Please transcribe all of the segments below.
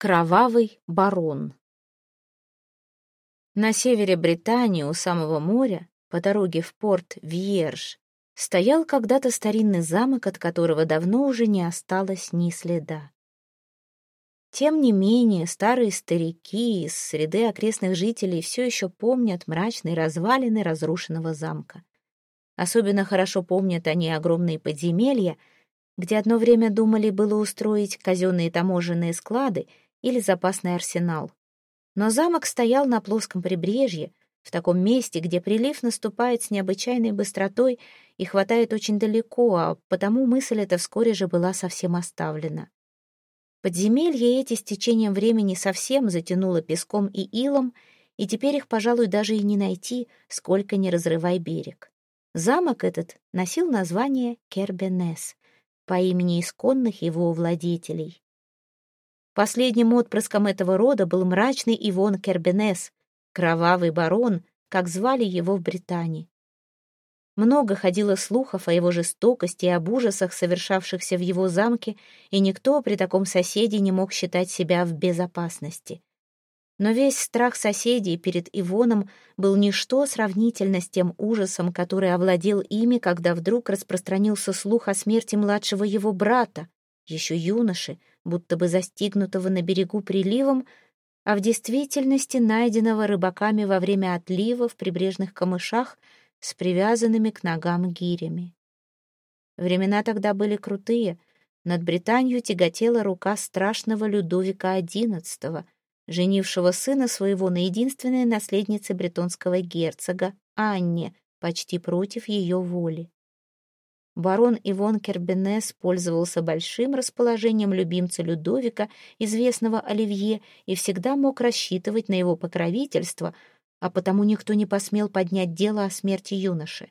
Кровавый барон На севере Британии, у самого моря, по дороге в порт Вьерж, стоял когда-то старинный замок, от которого давно уже не осталось ни следа. Тем не менее, старые старики из среды окрестных жителей все еще помнят мрачные развалины разрушенного замка. Особенно хорошо помнят они огромные подземелья, где одно время думали было устроить казенные таможенные склады или запасный арсенал. Но замок стоял на плоском прибрежье, в таком месте, где прилив наступает с необычайной быстротой и хватает очень далеко, а потому мысль эта вскоре же была совсем оставлена. Подземелья эти с течением времени совсем затянуло песком и илом, и теперь их, пожалуй, даже и не найти, сколько не разрывай берег. Замок этот носил название Кербенес по имени исконных его владетелей. Последним отпрыском этого рода был мрачный Ивон Кербенес, кровавый барон, как звали его в Британии. Много ходило слухов о его жестокости и об ужасах, совершавшихся в его замке, и никто при таком соседе не мог считать себя в безопасности. Но весь страх соседей перед Ивоном был ничто сравнительно с тем ужасом, который овладел ими, когда вдруг распространился слух о смерти младшего его брата, еще юноши, будто бы застигнутого на берегу приливом, а в действительности найденного рыбаками во время отлива в прибрежных камышах с привязанными к ногам гирями. Времена тогда были крутые. Над Британию тяготела рука страшного Людовика XI, женившего сына своего на единственной наследнице бретонского герцога, Анне, почти против ее воли. Барон Ивон Кербенес пользовался большим расположением любимца Людовика, известного Оливье, и всегда мог рассчитывать на его покровительство, а потому никто не посмел поднять дело о смерти юноши.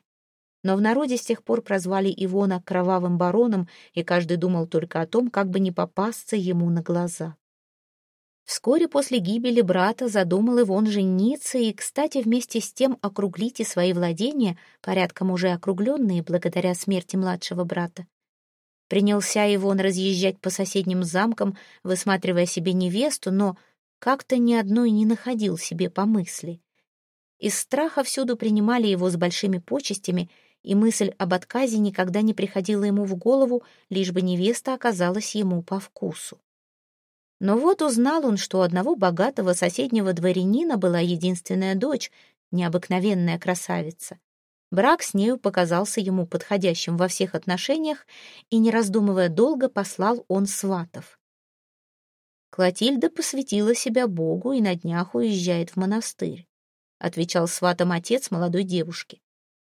Но в народе с тех пор прозвали Ивона кровавым бароном, и каждый думал только о том, как бы не попасться ему на глаза. Вскоре после гибели брата задумал Ивон жениться и, кстати, вместе с тем округлить и свои владения, порядком уже округленные благодаря смерти младшего брата. Принялся Ивон разъезжать по соседним замкам, высматривая себе невесту, но как-то ни одной не находил себе по мысли. Из страха всюду принимали его с большими почестями, и мысль об отказе никогда не приходила ему в голову, лишь бы невеста оказалась ему по вкусу. Но вот узнал он, что у одного богатого соседнего дворянина была единственная дочь, необыкновенная красавица. Брак с нею показался ему подходящим во всех отношениях, и, не раздумывая долго, послал он сватов. Клотильда посвятила себя Богу и на днях уезжает в монастырь, отвечал сватом отец молодой девушки.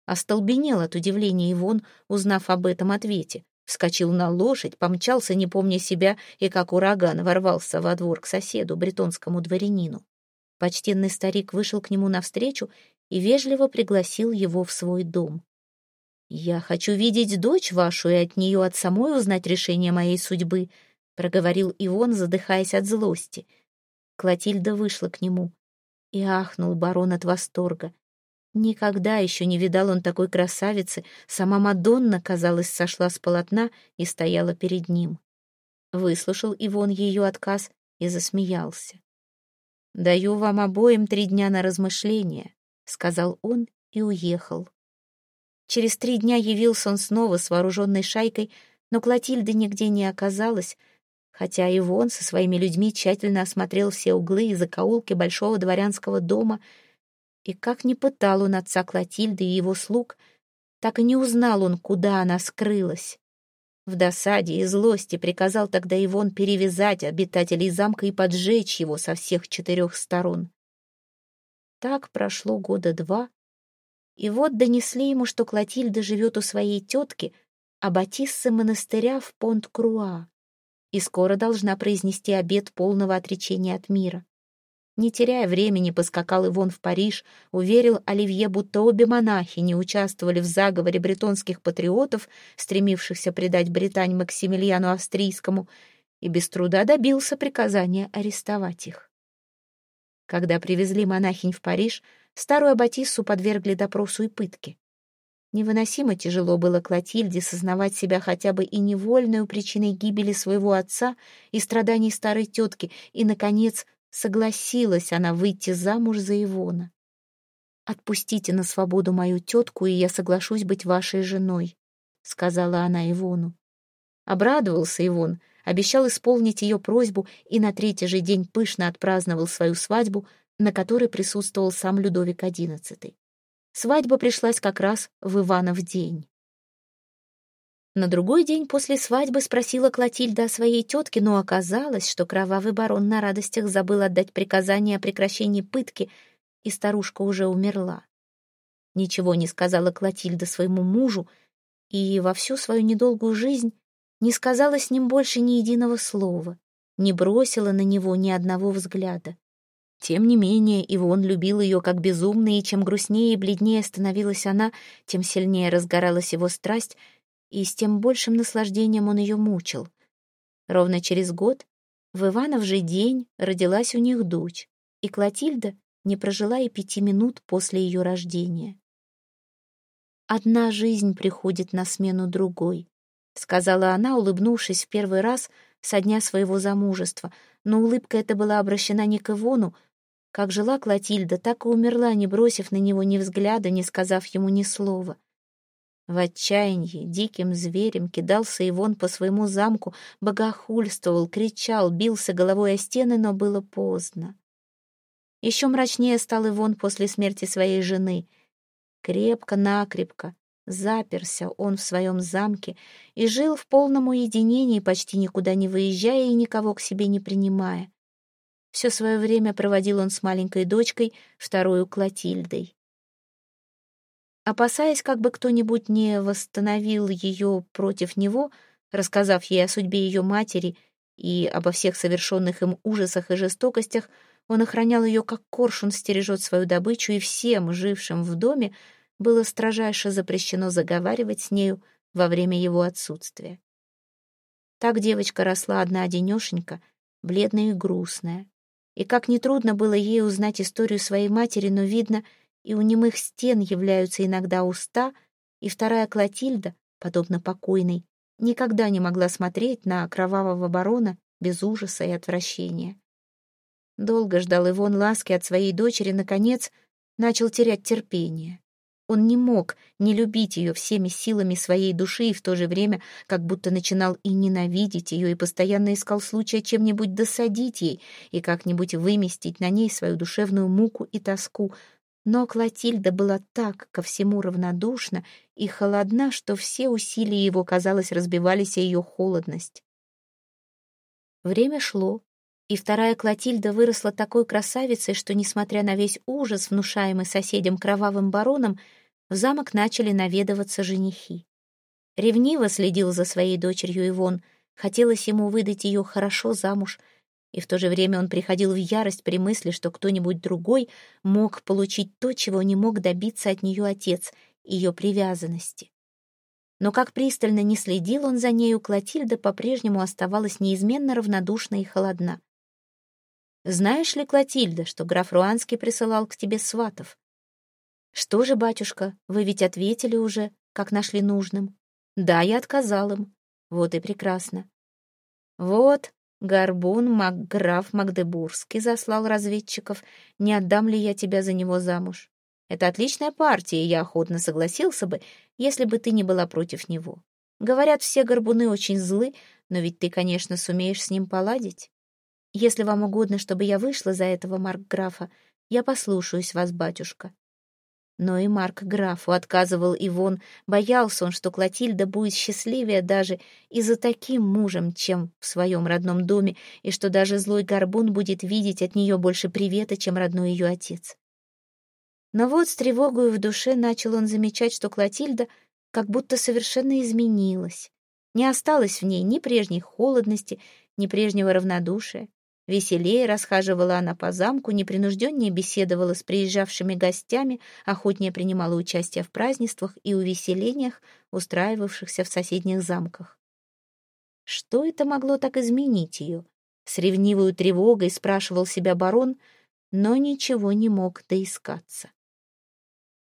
Остолбенел от удивления Ивон, узнав об этом ответе. Вскочил на лошадь, помчался, не помня себя, и как ураган ворвался во двор к соседу, бретонскому дворянину. Почтенный старик вышел к нему навстречу и вежливо пригласил его в свой дом. «Я хочу видеть дочь вашу и от нее от самой узнать решение моей судьбы», проговорил Ивон, задыхаясь от злости. Клотильда вышла к нему и ахнул барон от восторга. Никогда еще не видал он такой красавицы, сама Мадонна, казалось, сошла с полотна и стояла перед ним. Выслушал Ивон ее отказ и засмеялся. «Даю вам обоим три дня на размышление», — сказал он и уехал. Через три дня явился он снова с вооруженной шайкой, но Клотильды нигде не оказалось, хотя Ивон со своими людьми тщательно осмотрел все углы и закоулки большого дворянского дома — и как ни пытал он отца Клотильды и его слуг, так и не узнал он, куда она скрылась. В досаде и злости приказал тогда Ивон перевязать обитателей замка и поджечь его со всех четырех сторон. Так прошло года два, и вот донесли ему, что Клотильда живет у своей тетки, а Батиссы монастыря в Понт-Круа, и скоро должна произнести обет полного отречения от мира. Не теряя времени, поскакал Ивон в Париж, уверил Оливье, будто обе монахини участвовали в заговоре бретонских патриотов, стремившихся предать Британь Максимилиану Австрийскому, и без труда добился приказания арестовать их. Когда привезли монахинь в Париж, старую Аббатиссу подвергли допросу и пытке. Невыносимо тяжело было Клотильде сознавать себя хотя бы и невольной причиной гибели своего отца и страданий старой тетки, и, наконец, согласилась она выйти замуж за Ивона. «Отпустите на свободу мою тетку, и я соглашусь быть вашей женой», — сказала она Ивону. Обрадовался Ивон, обещал исполнить ее просьбу и на третий же день пышно отпраздновал свою свадьбу, на которой присутствовал сам Людовик XI. Свадьба пришлась как раз в Иванов день. На другой день после свадьбы спросила Клотильда о своей тетке, но оказалось, что кровавый барон на радостях забыл отдать приказание о прекращении пытки, и старушка уже умерла. Ничего не сказала Клотильда своему мужу, и во всю свою недолгую жизнь не сказала с ним больше ни единого слова, не бросила на него ни одного взгляда. Тем не менее, Ивон любил ее как безумно, и чем грустнее и бледнее становилась она, тем сильнее разгоралась его страсть, и с тем большим наслаждением он ее мучил. Ровно через год, в Иванов же день, родилась у них дочь, и Клотильда не прожила и пяти минут после ее рождения. «Одна жизнь приходит на смену другой», — сказала она, улыбнувшись в первый раз со дня своего замужества, но улыбка эта была обращена не к Ивону, как жила Клотильда, так и умерла, не бросив на него ни взгляда, не сказав ему ни слова. В отчаянии диким зверем кидался Ивон по своему замку, богохульствовал, кричал, бился головой о стены, но было поздно. Еще мрачнее стал Ивон после смерти своей жены. Крепко-накрепко заперся он в своем замке и жил в полном уединении, почти никуда не выезжая и никого к себе не принимая. Все свое время проводил он с маленькой дочкой, вторую Клотильдой. Опасаясь, как бы кто-нибудь не восстановил ее против него, рассказав ей о судьбе ее матери и обо всех совершенных им ужасах и жестокостях, он охранял ее, как коршун стережет свою добычу, и всем, жившим в доме, было строжайше запрещено заговаривать с нею во время его отсутствия. Так девочка росла одна-одинешенька, бледная и грустная. И как нетрудно было ей узнать историю своей матери, но, видно, и у немых стен являются иногда уста, и вторая Клотильда, подобно покойной, никогда не могла смотреть на кровавого барона без ужаса и отвращения. Долго ждал Ивон ласки от своей дочери, наконец, начал терять терпение. Он не мог не любить ее всеми силами своей души и в то же время как будто начинал и ненавидеть ее и постоянно искал случая чем-нибудь досадить ей и как-нибудь выместить на ней свою душевную муку и тоску. Но Клотильда была так ко всему равнодушна и холодна, что все усилия его, казалось, разбивались о ее холодность. Время шло, и вторая Клотильда выросла такой красавицей, что, несмотря на весь ужас, внушаемый соседям кровавым бароном, в замок начали наведываться женихи. Ревниво следил за своей дочерью Ивон, хотелось ему выдать ее хорошо замуж, и в то же время он приходил в ярость при мысли, что кто-нибудь другой мог получить то, чего не мог добиться от нее отец, ее привязанности. Но как пристально не следил он за нею, Клотильда по-прежнему оставалась неизменно равнодушна и холодна. «Знаешь ли, Клотильда, что граф Руанский присылал к тебе сватов?» «Что же, батюшка, вы ведь ответили уже, как нашли нужным?» «Да, я отказал им. Вот и прекрасно». «Вот, Горбун Макграф Магдебургский заслал разведчиков. Не отдам ли я тебя за него замуж? Это отличная партия, я охотно согласился бы, если бы ты не была против него. Говорят, все горбуны очень злы, но ведь ты, конечно, сумеешь с ним поладить. Если вам угодно, чтобы я вышла за этого Маркграфа, я послушаюсь вас, батюшка. Но и Марк графу отказывал Ивон, боялся он, что Клотильда будет счастливее даже и за таким мужем, чем в своем родном доме, и что даже злой горбун будет видеть от нее больше привета, чем родной ее отец. Но вот с тревогой в душе начал он замечать, что Клотильда как будто совершенно изменилась. Не осталось в ней ни прежней холодности, ни прежнего равнодушия. Веселее расхаживала она по замку, непринужденнее беседовала с приезжавшими гостями, охотнее принимала участие в празднествах и увеселениях, устраивавшихся в соседних замках. Что это могло так изменить ее? С ревнивой тревогой спрашивал себя барон, но ничего не мог доискаться.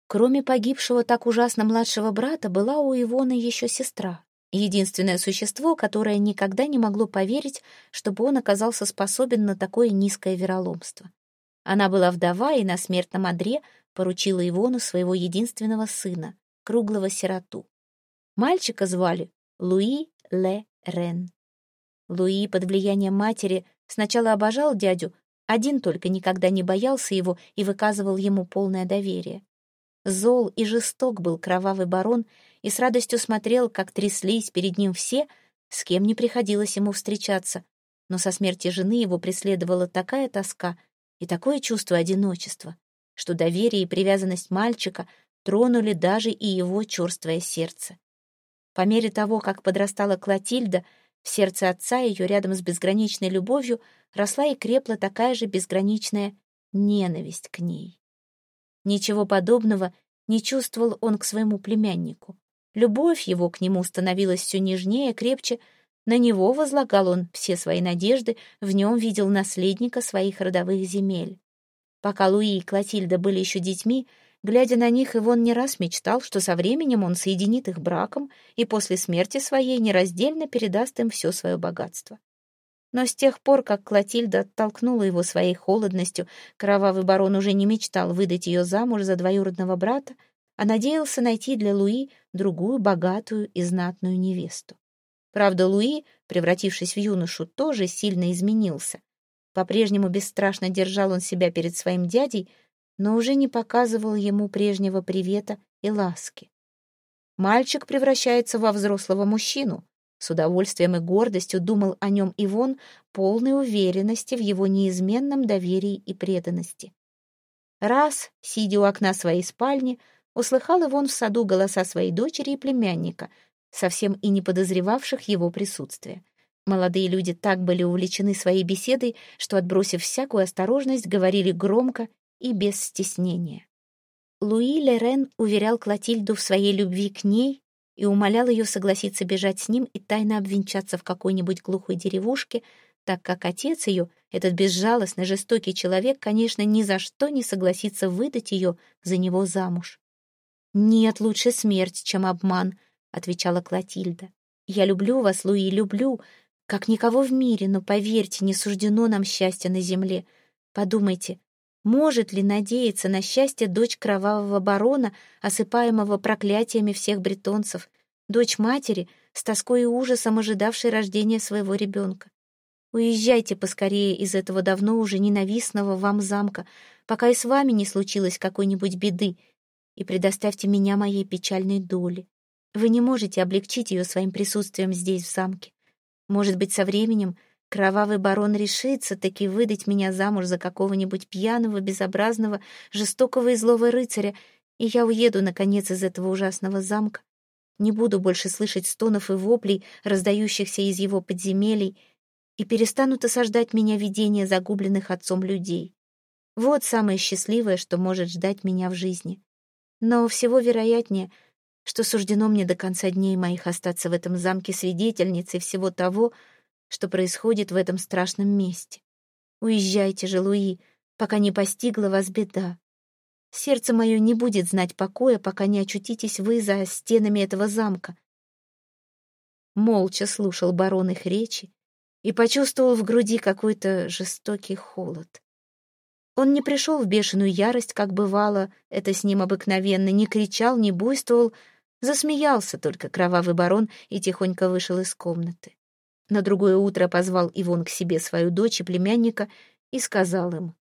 Кроме погибшего так ужасно младшего брата, была у Ивоны еще сестра, единственное существо, которое никогда не могло поверить, чтобы он оказался способен на такое низкое вероломство. Она была вдова и на смертном одре поручила Ивону своего единственного сына, круглого сироту. Мальчика звали Луи Ле Рен. Луи под влиянием матери сначала обожал дядю, один только никогда не боялся его и выказывал ему полное доверие. Зол и жесток был кровавый барон и с радостью смотрел, как тряслись перед ним все, с кем не приходилось ему встречаться. Но со смерти жены его преследовала такая тоска и такое чувство одиночества, что доверие и привязанность мальчика тронули даже и его черствое сердце. По мере того, как подрастала Клотильда, в сердце отца ее рядом с безграничной любовью росла и крепла такая же безграничная ненависть к ней. Ничего подобного не чувствовал он к своему племяннику. Любовь его к нему становилась все нежнее, крепче. На него возлагал он все свои надежды, в нем видел наследника своих родовых земель. Пока Луи и Клотильда были еще детьми, глядя на них, Ивон не раз мечтал, что со временем он соединит их браком и после смерти своей нераздельно передаст им все свое богатство. Но с тех пор, как Клотильда оттолкнула его своей холодностью, кровавый барон уже не мечтал выдать ее замуж за двоюродного брата, а надеялся найти для Луи другую богатую и знатную невесту. Правда, Луи, превратившись в юношу, тоже сильно изменился. По-прежнему бесстрашно держал он себя перед своим дядей, но уже не показывал ему прежнего привета и ласки. Мальчик превращается во взрослого мужчину, с удовольствием и гордостью думал о нем Ивон, полной уверенности в его неизменном доверии и преданности. Раз, сидя у окна своей спальни, услыхал Ивон в саду голоса своей дочери и племянника, совсем и не подозревавших его присутствия. Молодые люди так были увлечены своей беседой, что, отбросив всякую осторожность, говорили громко и без стеснения. Луи Лерен уверял Клотильду в своей любви к ней и умолял ее согласиться бежать с ним и тайно обвенчаться в какой-нибудь глухой деревушке, так как отец ее, этот безжалостный, жестокий человек, конечно, ни за что не согласится выдать ее за него замуж. «Нет, лучше смерть, чем обман», — отвечала Клотильда. «Я люблю вас, Луи, люблю, как никого в мире, но, поверьте, не суждено нам счастья на земле. Подумайте, может ли надеяться на счастье дочь кровавого барона, осыпаемого проклятиями всех бретонцев, дочь матери, с тоской и ужасом ожидавшей рождения своего ребенка? Уезжайте поскорее из этого давно уже ненавистного вам замка, пока и с вами не случилось какой-нибудь беды, и предоставьте меня моей печальной доле. Вы не можете облегчить ее своим присутствием здесь, в замке. Может быть, со временем Кровавый барон решится таки выдать меня замуж за какого-нибудь пьяного, безобразного, жестокого и злого рыцаря, и я уеду, наконец, из этого ужасного замка. Не буду больше слышать стонов и воплей, раздающихся из его подземелий, и перестанут осаждать меня видения загубленных отцом людей. Вот самое счастливое, что может ждать меня в жизни. Но всего вероятнее, что суждено мне до конца дней моих остаться в этом замке свидетельницей всего того, что происходит в этом страшном месте. Уезжайте же, Луи, пока не постигла вас беда. Сердце мое не будет знать покоя, пока не очутитесь вы за стенами этого замка. Молча слушал барон их речи и почувствовал в груди какой-то жестокий холод. Он не пришел в бешеную ярость, как бывало, это с ним обыкновенно, не кричал, не буйствовал, засмеялся только кровавый барон и тихонько вышел из комнаты. На другое утро позвал Ивон к себе свою дочь и племянника и сказал им.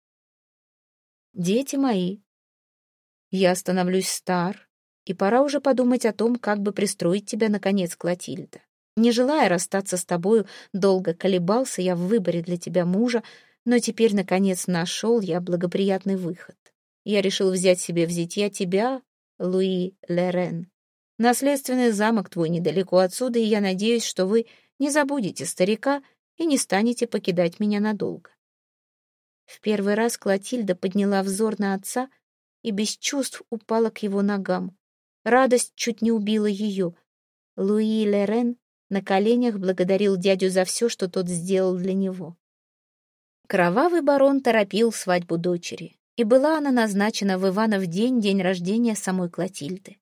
«Дети мои, я становлюсь стар, и пора уже подумать о том, как бы пристроить тебя, наконец, Клотильда. Не желая расстаться с тобою, долго колебался я в выборе для тебя мужа, но теперь, наконец, нашел я благоприятный выход. Я решил взять себе в зятья тебя, Луи Лерен. Наследственный замок твой недалеко отсюда, и я надеюсь, что вы не забудете старика и не станете покидать меня надолго. В первый раз Клотильда подняла взор на отца и без чувств упала к его ногам. Радость чуть не убила ее. Луи Лерен на коленях благодарил дядю за все, что тот сделал для него. Кровавый барон торопил свадьбу дочери. и была она назначена в Иванов день, день рождения самой Клотильды.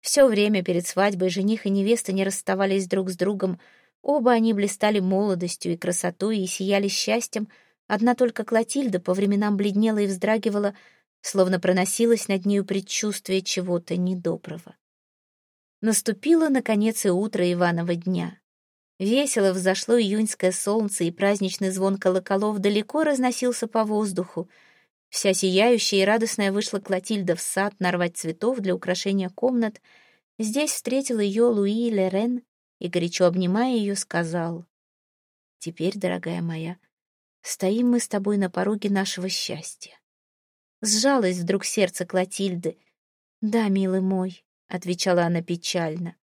Все время перед свадьбой жених и невеста не расставались друг с другом, оба они блистали молодостью и красотой и сияли счастьем, одна только Клотильда по временам бледнела и вздрагивала, словно проносилось над нею предчувствие чего-то недоброго. Наступило, наконец, и утро Иванова дня. Весело взошло июньское солнце, и праздничный звон колоколов далеко разносился по воздуху. Вся сияющая и радостная вышла Клотильда в сад нарвать цветов для украшения комнат. Здесь встретил ее Луи Лерен и, горячо обнимая ее, сказал, «Теперь, дорогая моя, стоим мы с тобой на пороге нашего счастья». Сжалось вдруг сердце Клотильды. «Да, милый мой», — отвечала она печально,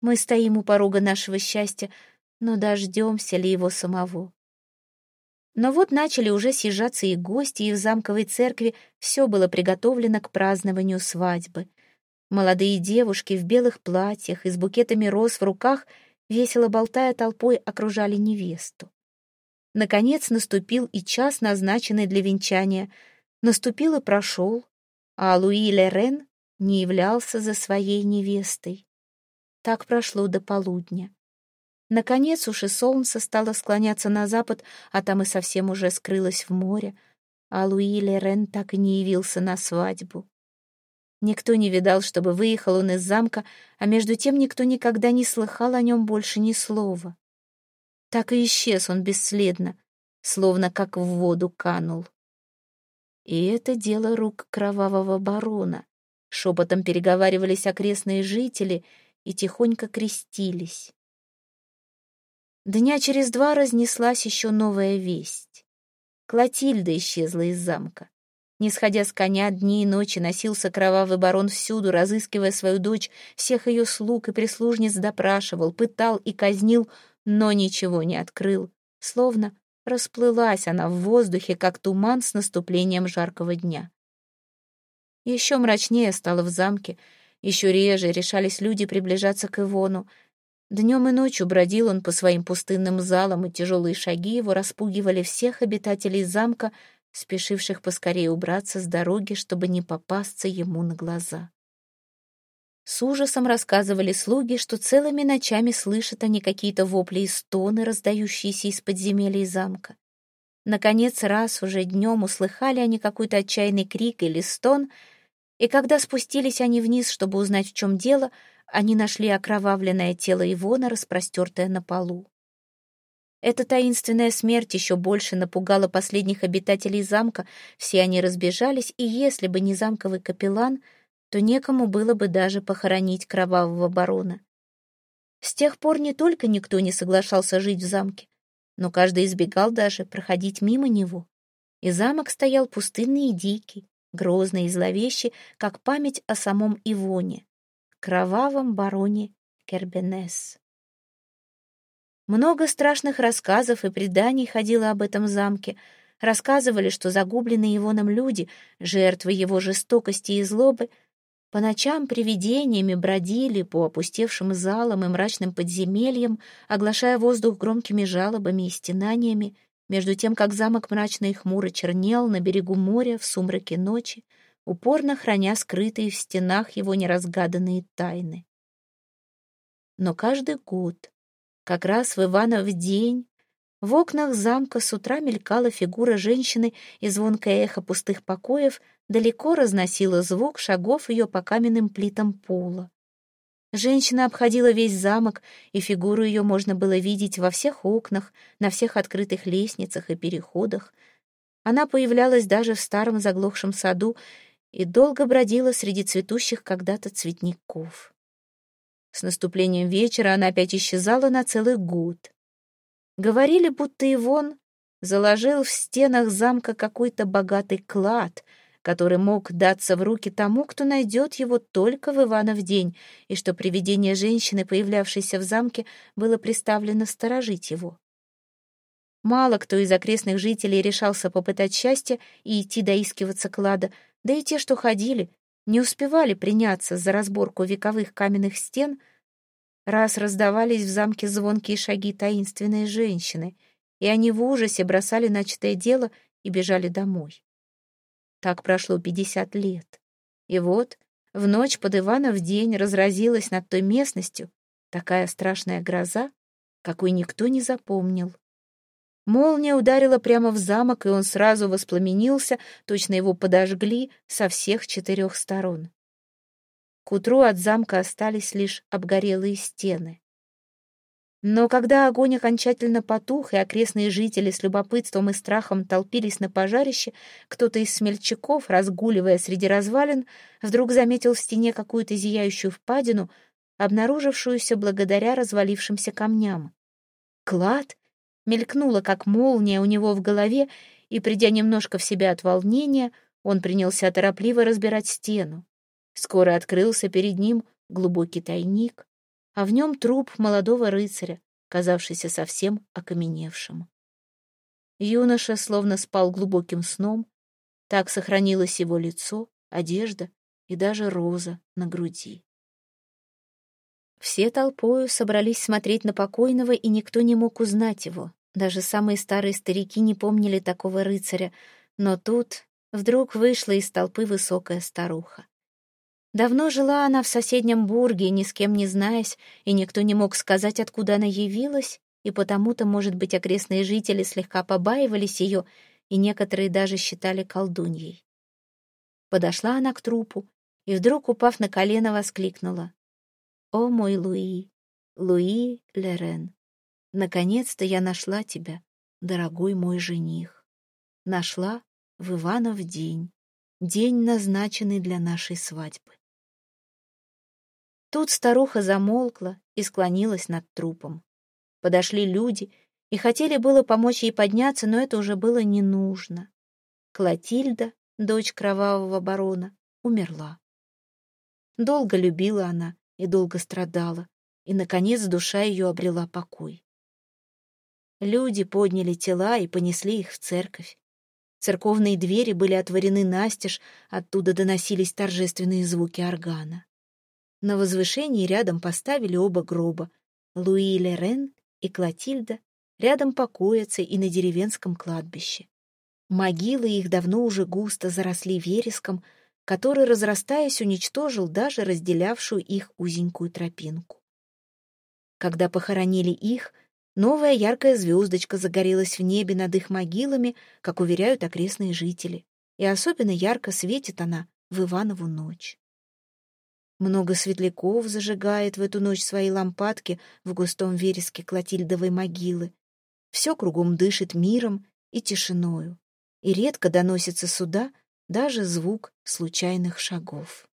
мы стоим у порога нашего счастья, но дождемся ли его самого? Но вот начали уже съезжаться и гости, и в замковой церкви все было приготовлено к празднованию свадьбы. Молодые девушки в белых платьях и с букетами роз в руках, весело болтая толпой, окружали невесту. Наконец наступил и час, назначенный для венчания. Наступил и прошел, а Луи Лерен не являлся за своей невестой. Так прошло до полудня. Наконец уж и солнце стало склоняться на запад, а там и совсем уже скрылось в море, а Луи Лерен так и не явился на свадьбу. Никто не видал, чтобы выехал он из замка, а между тем никто никогда не слыхал о нем больше ни слова. Так и исчез он бесследно, словно как в воду канул. И это дело рук кровавого барона. Шепотом переговаривались окрестные жители — и тихонько крестились. Дня через два разнеслась еще новая весть. Клотильда исчезла из замка. Не сходя с коня, дни и ночи носился кровавый барон всюду, разыскивая свою дочь, всех ее слуг и прислужниц допрашивал, пытал и казнил, но ничего не открыл. Словно расплылась она в воздухе, как туман с наступлением жаркого дня. Еще мрачнее стало в замке, еще реже решались люди приближаться к Ивону. Днем и ночью бродил он по своим пустынным залам, и тяжелые шаги его распугивали всех обитателей замка, спешивших поскорее убраться с дороги, чтобы не попасться ему на глаза. С ужасом рассказывали слуги, что целыми ночами слышат они какие-то вопли и стоны, раздающиеся из подземелья замка. Наконец, раз уже днем услыхали они какой-то отчаянный крик или стон — и когда спустились они вниз, чтобы узнать, в чем дело, они нашли окровавленное тело Ивона, распростертое на полу. Эта таинственная смерть еще больше напугала последних обитателей замка, все они разбежались, и если бы не замковый капеллан, то некому было бы даже похоронить кровавого барона. С тех пор не только никто не соглашался жить в замке, но каждый избегал даже проходить мимо него. И замок стоял пустынный и дикий, грозный и зловещий, как память о самом Ивоне, кровавом бароне Кербенес. Много страшных рассказов и преданий ходило об этом замке. Рассказывали, что загубленные Ивоном люди, жертвы его жестокости и злобы, по ночам привидениями бродили по опустевшим залам и мрачным подземельям, оглашая воздух громкими жалобами и стенаниями, между тем, как замок мрачно и хмуро чернел на берегу моря в сумраке ночи, упорно храня скрытые в стенах его неразгаданные тайны. Но каждый год, как раз в Иванов день, в окнах замка с утра мелькала фигура женщины, и звонкое эхо пустых покоев далеко разносило звук шагов ее по каменным плитам пола. Женщина обходила весь замок, и фигуру ее можно было видеть во всех окнах, на всех открытых лестницах и переходах. Она появлялась даже в старом заглохшем саду и долго бродила среди цветущих когда-то цветников. С наступлением вечера она опять исчезала на целый год. Говорили, будто Ивон заложил в стенах замка какой-то богатый клад — который мог даться в руки тому, кто найдет его только в Иванов день, и что привидение женщины, появлявшейся в замке, было приставлено сторожить его. Мало кто из окрестных жителей решался попытать счастье и идти доискиваться клада, да и те, что ходили, не успевали приняться за разборку вековых каменных стен, раз раздавались в замке звонкие шаги таинственной женщины, и они в ужасе бросали начатое дело и бежали домой. Так прошло пятьдесят лет. И вот в ночь под Иванов день разразилась над той местностью такая страшная гроза, какой никто не запомнил. Молния ударила прямо в замок, и он сразу воспламенился, точно его подожгли со всех четырех сторон. К утру от замка остались лишь обгорелые стены. Но когда огонь окончательно потух, и окрестные жители с любопытством и страхом толпились на пожарище, кто-то из смельчаков, разгуливая среди развалин, вдруг заметил в стене какую-то зияющую впадину, обнаружившуюся благодаря развалившимся камням. Клад мелькнула, как молния у него в голове, и, придя немножко в себя от волнения, он принялся торопливо разбирать стену. Скоро открылся перед ним глубокий тайник, а в нем труп молодого рыцаря, казавшийся совсем окаменевшим. Юноша словно спал глубоким сном, так сохранилось его лицо, одежда и даже роза на груди. Все толпою собрались смотреть на покойного, и никто не мог узнать его. Даже самые старые старики не помнили такого рыцаря, но тут вдруг вышла из толпы высокая старуха. Давно жила она в соседнем бурге, ни с кем не знаясь, и никто не мог сказать, откуда она явилась, и потому-то, может быть, окрестные жители слегка побаивались ее, и некоторые даже считали колдуньей. Подошла она к трупу и, вдруг, упав на колено, воскликнула. «О, мой Луи, Луи Лерен, наконец-то я нашла тебя, дорогой мой жених. Нашла в Иванов день, день, назначенный для нашей свадьбы. Тут старуха замолкла и склонилась над трупом. Подошли люди и хотели было помочь ей подняться, но это уже было не нужно. Клотильда, дочь кровавого барона, умерла. Долго любила она и долго страдала, и, наконец, душа ее обрела покой. Люди подняли тела и понесли их в церковь. Церковные двери были отворены настежь, оттуда доносились торжественные звуки органа. На возвышении рядом поставили оба гроба. Луи Лерен и Клотильда рядом покоятся и на деревенском кладбище. Могилы их давно уже густо заросли вереском, который, разрастаясь, уничтожил даже разделявшую их узенькую тропинку. Когда похоронили их, новая яркая звездочка загорелась в небе над их могилами, как уверяют окрестные жители, и особенно ярко светит она в Иванову ночь. Много светляков зажигает в эту ночь свои лампадки в густом вереске Клотильдовой могилы. Все кругом дышит миром и тишиною, и редко доносится сюда даже звук случайных шагов.